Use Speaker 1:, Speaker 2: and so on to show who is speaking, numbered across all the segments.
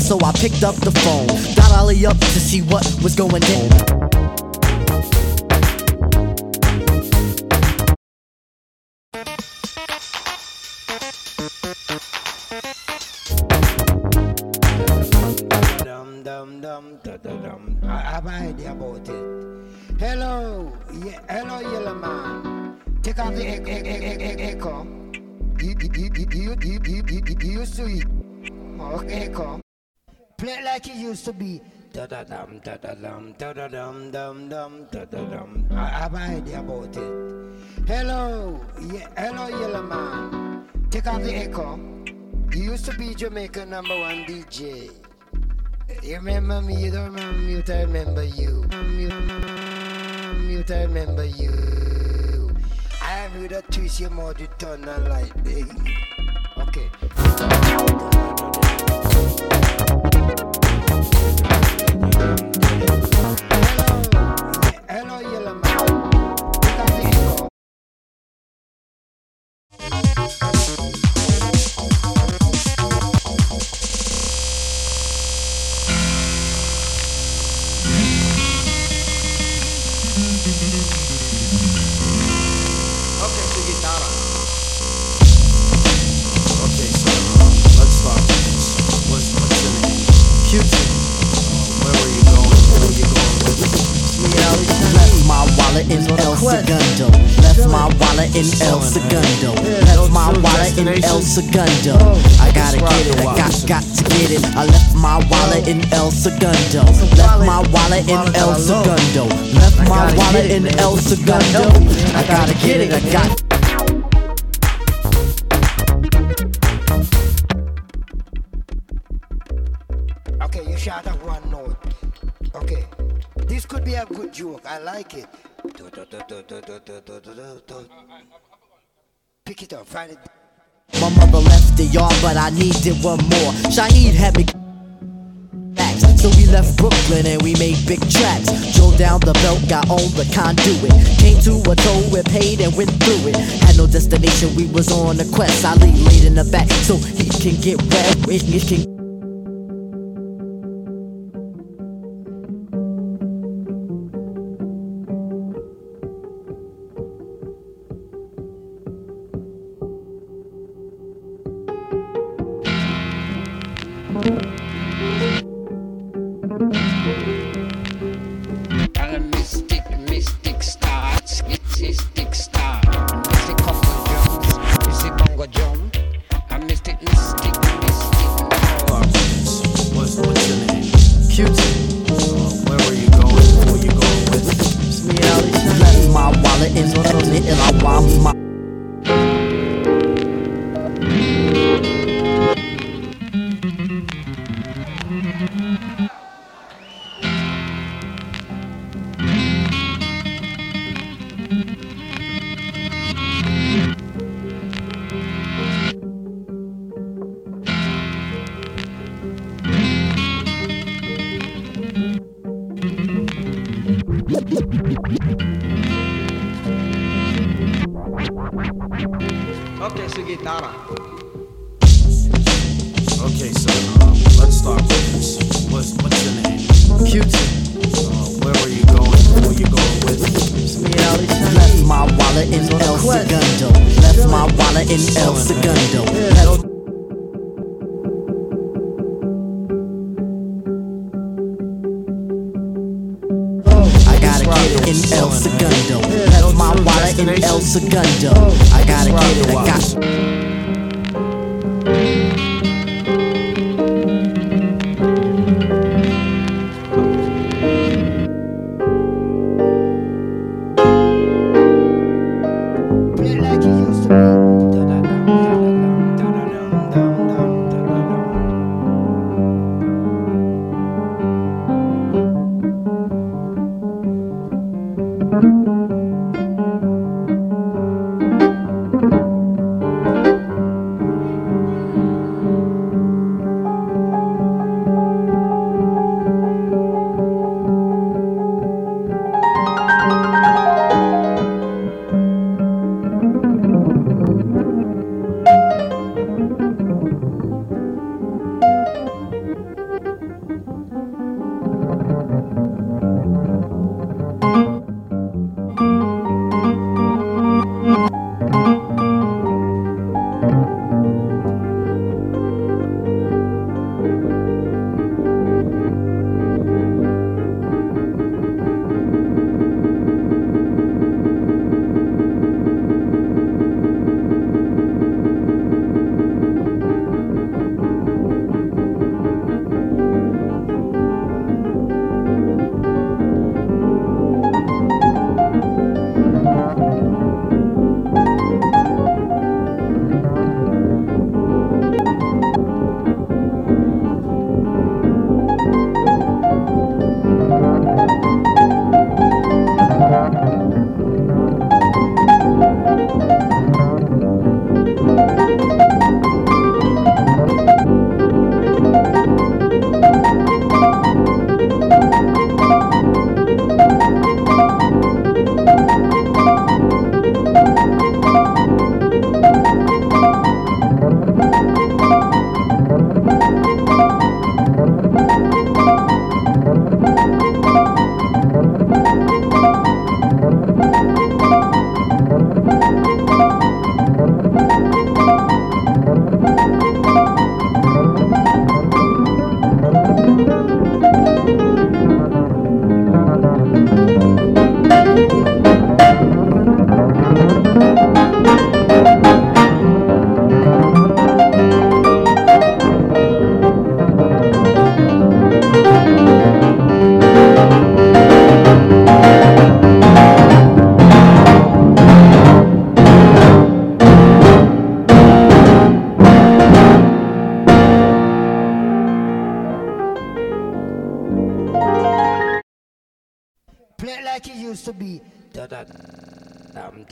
Speaker 1: so I picked up the phone. Got Ali up to see what was going down.
Speaker 2: I have idea about it. Hello, yeah, hello, Yellowman. Take off the echo. You used to be Jamaica number one DJ. You remember me? You don't remember me? I remember you. I remember you. I am with a twist your mouth, you turn the light. Okay.
Speaker 1: In El Segundo. Left my wallet in El Segundo. I gotta get it, I got got to get it. I left my wallet in El Segundo. Left my wallet in El Segundo. Left my wallet in El Segundo. I gotta get it, I got.
Speaker 2: Okay, you shot up one note. Okay. This could be a good joke. I like it. Pick it up, find it.
Speaker 1: My mother left the yard, but I needed one more. Shaheed had me. So we left Brooklyn and we made big tracks. Drove down the belt, got on the conduit. Came to a toll, we paid and went through it. Had no destination, we was on a quest. Phife laid in the back so he can get wet. He can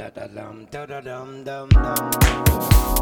Speaker 2: da da dum da da dum dum dum.